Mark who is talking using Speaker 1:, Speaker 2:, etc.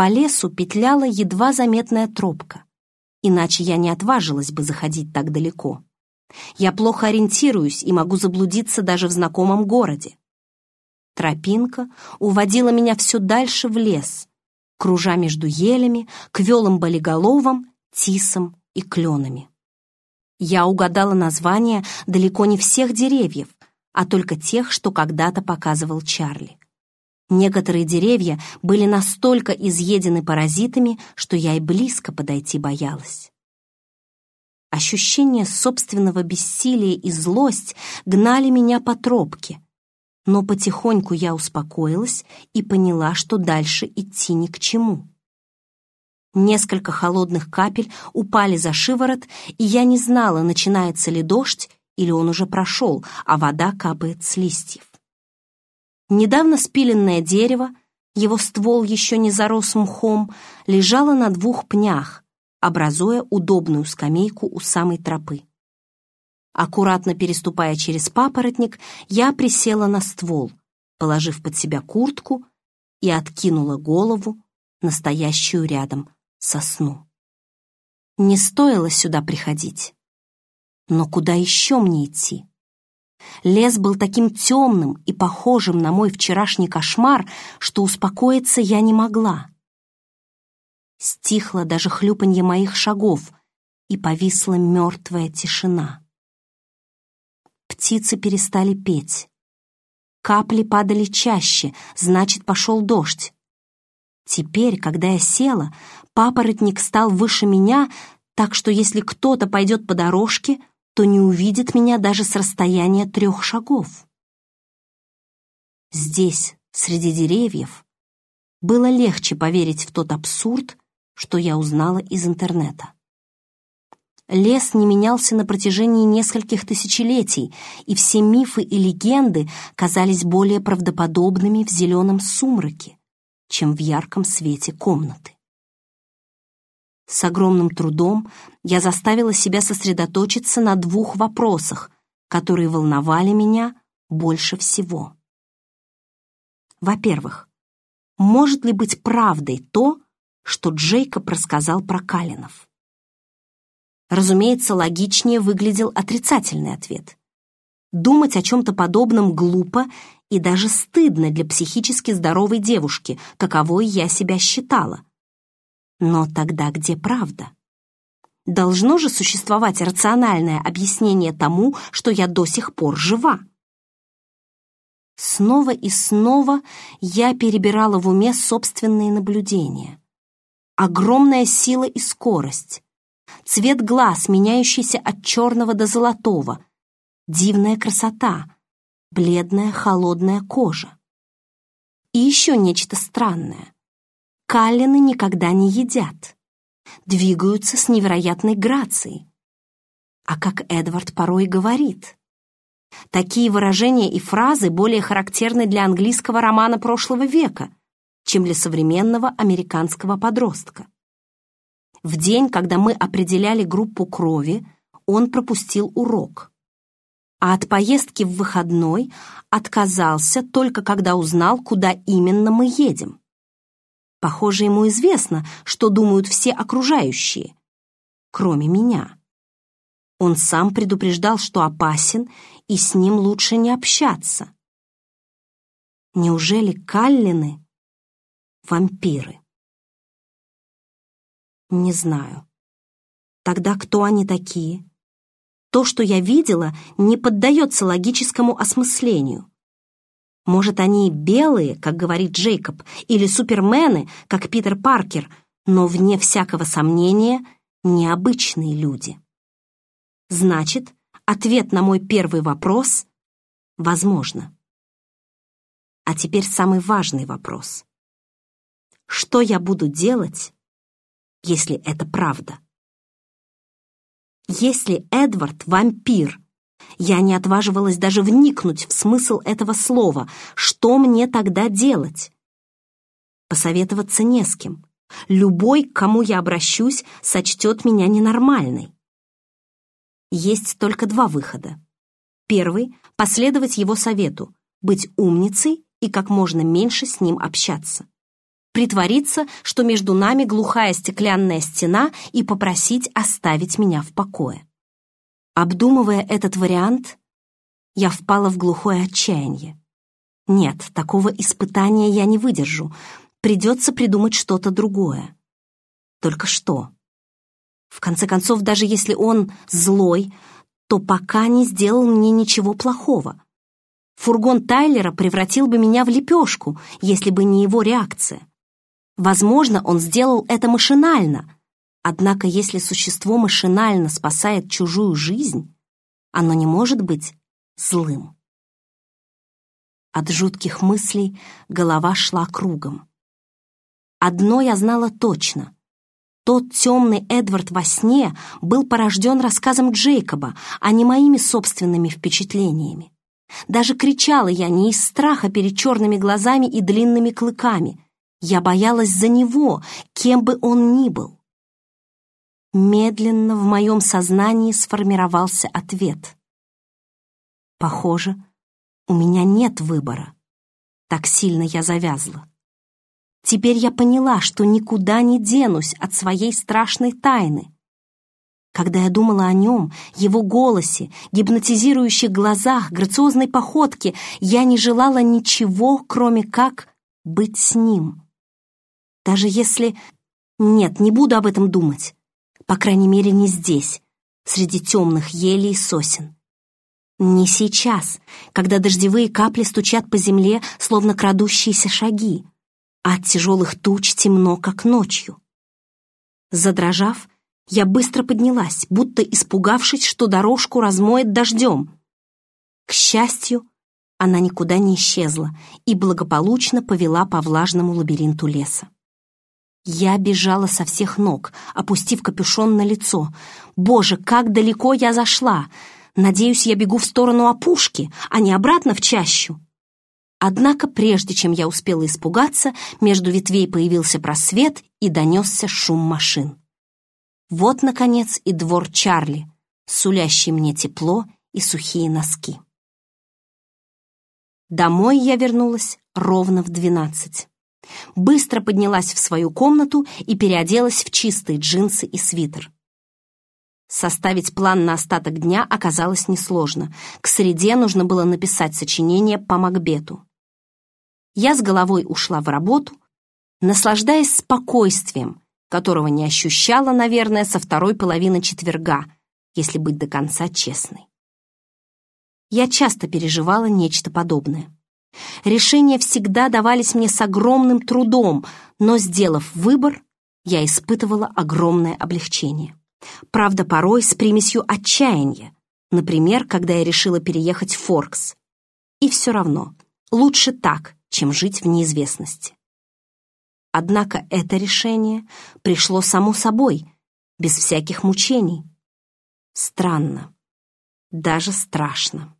Speaker 1: По лесу петляла едва заметная тропка, иначе я не отважилась бы заходить так далеко. Я плохо ориентируюсь и могу заблудиться даже в знакомом городе. Тропинка уводила меня все дальше в лес, кружа между елями, квелым болиголовом, тисом и кленами. Я угадала название далеко не всех деревьев, а только тех, что когда-то показывал Чарли. Некоторые деревья были настолько изъедены паразитами, что я и близко подойти боялась. Ощущение собственного бессилия и злость гнали меня по тропке, но потихоньку я успокоилась и поняла, что дальше идти ни к чему. Несколько холодных капель упали за шиворот, и я не знала, начинается ли дождь или он уже прошел, а вода капает с листьев. Недавно спиленное дерево, его ствол еще не зарос мхом, лежало на двух пнях, образуя удобную скамейку у самой тропы. Аккуратно переступая через папоротник, я присела на ствол, положив под себя куртку и откинула голову, настоящую рядом сосну. Не стоило сюда приходить. Но куда еще мне идти? Лес был таким темным и похожим на мой вчерашний кошмар, что успокоиться я не могла. Стихло даже хлюпанье моих шагов, и повисла мертвая тишина. Птицы перестали петь. Капли падали чаще, значит, пошел дождь. Теперь, когда я села, папоротник стал выше меня, так что если кто-то пойдет по дорожке, то не увидит меня даже с расстояния трех шагов. Здесь, среди деревьев, было легче поверить в тот абсурд, что я узнала из интернета. Лес не менялся на протяжении нескольких тысячелетий, и все мифы и легенды казались более правдоподобными в зеленом сумраке, чем в ярком свете комнаты. С огромным трудом я заставила себя сосредоточиться на двух вопросах, которые волновали меня больше всего. Во-первых, может ли быть правдой то, что Джейкоб рассказал про Калинов? Разумеется, логичнее выглядел отрицательный ответ. Думать о чем-то подобном глупо и даже стыдно для психически здоровой девушки, каковой я себя считала — но тогда где правда? Должно же существовать рациональное объяснение тому, что я до сих пор жива. Снова и снова я перебирала в уме собственные наблюдения. Огромная сила и скорость, цвет глаз, меняющийся от черного до золотого, дивная красота, бледная холодная кожа. И еще нечто странное. Каллины никогда не едят. Двигаются с невероятной грацией. А как Эдвард порой говорит. Такие выражения и фразы более характерны для английского романа прошлого века, чем для современного американского подростка. В день, когда мы определяли группу крови, он пропустил урок. А от поездки в выходной отказался только когда узнал, куда именно мы едем. Похоже, ему известно, что думают все окружающие, кроме меня. Он сам предупреждал, что опасен, и с ним лучше не общаться. Неужели Каллины — вампиры? Не знаю. Тогда кто они такие? То, что я видела, не поддается логическому осмыслению. Может, они белые, как говорит Джейкоб, или супермены, как Питер Паркер, но, вне всякого сомнения, необычные люди. Значит, ответ на мой первый вопрос — возможно. А теперь самый важный вопрос. Что я буду делать, если это правда? Если Эдвард — вампир, я не отваживалась даже вникнуть в смысл этого слова. Что мне тогда делать? Посоветоваться не с кем. Любой, к кому я обращусь, сочтет меня ненормальной. Есть только два выхода. Первый — последовать его совету, быть умницей и как можно меньше с ним общаться. притвориться, что между нами глухая стеклянная стена и попросить оставить меня в покое. Обдумывая этот вариант, я впала в глухое отчаяние. Нет, такого испытания я не выдержу. Придется придумать что-то другое. Только что? В конце концов, даже если он злой, то пока не сделал мне ничего плохого. Фургон Тайлера превратил бы меня в лепешку, если бы не его реакция. Возможно, он сделал это машинально. Однако, если существо машинально спасает чужую жизнь, оно не может быть злым. От жутких мыслей голова шла кругом. Одно я знала точно. Тот темный Эдвард во сне был порожден рассказом Джейкоба, а не моими собственными впечатлениями. Даже кричала я не из страха перед черными глазами и длинными клыками. Я боялась за него, кем бы он ни был. Медленно в моем сознании сформировался ответ. Похоже, у меня нет выбора. Так сильно я завязла. Теперь я поняла, что никуда не денусь от своей страшной тайны. Когда я думала о нем, его голосе, гипнотизирующих глазах, грациозной походке, я не желала ничего, кроме как быть с ним. Даже если... Нет, не буду об этом думать. По крайней мере, не здесь, среди темных елей и сосен. Не сейчас, когда дождевые капли стучат по земле, словно крадущиеся шаги, а от тяжелых туч темно, как ночью. Задрожав, я быстро поднялась, будто испугавшись, что дорожку размоет дождем. К счастью, она никуда не исчезла и благополучно повела по влажному лабиринту леса. Я бежала со всех ног, опустив капюшон на лицо. Боже, как далеко я зашла! Надеюсь, я бегу в сторону опушки, а не обратно в чащу. Однако, прежде чем я успела испугаться, между ветвей появился просвет и донесся шум машин. Вот, наконец, и двор Чарли, сулящий мне тепло и сухие носки. Домой я вернулась ровно в двенадцать. Быстро поднялась в свою комнату и переоделась в чистые джинсы и свитер. Составить план на остаток дня оказалось несложно. К среде нужно было написать сочинение по Макбету. Я с головой ушла в работу, наслаждаясь спокойствием, которого не ощущала, наверное, со второй половины четверга, если быть до конца честной. Я часто переживала нечто подобное. Решения всегда давались мне с огромным трудом, но, сделав выбор, я испытывала огромное облегчение. Правда, порой с примесью отчаяния, например, когда я решила переехать в Форкс. И все равно, лучше так, чем жить в неизвестности. Однако это решение пришло само собой, без всяких мучений. Странно, даже страшно.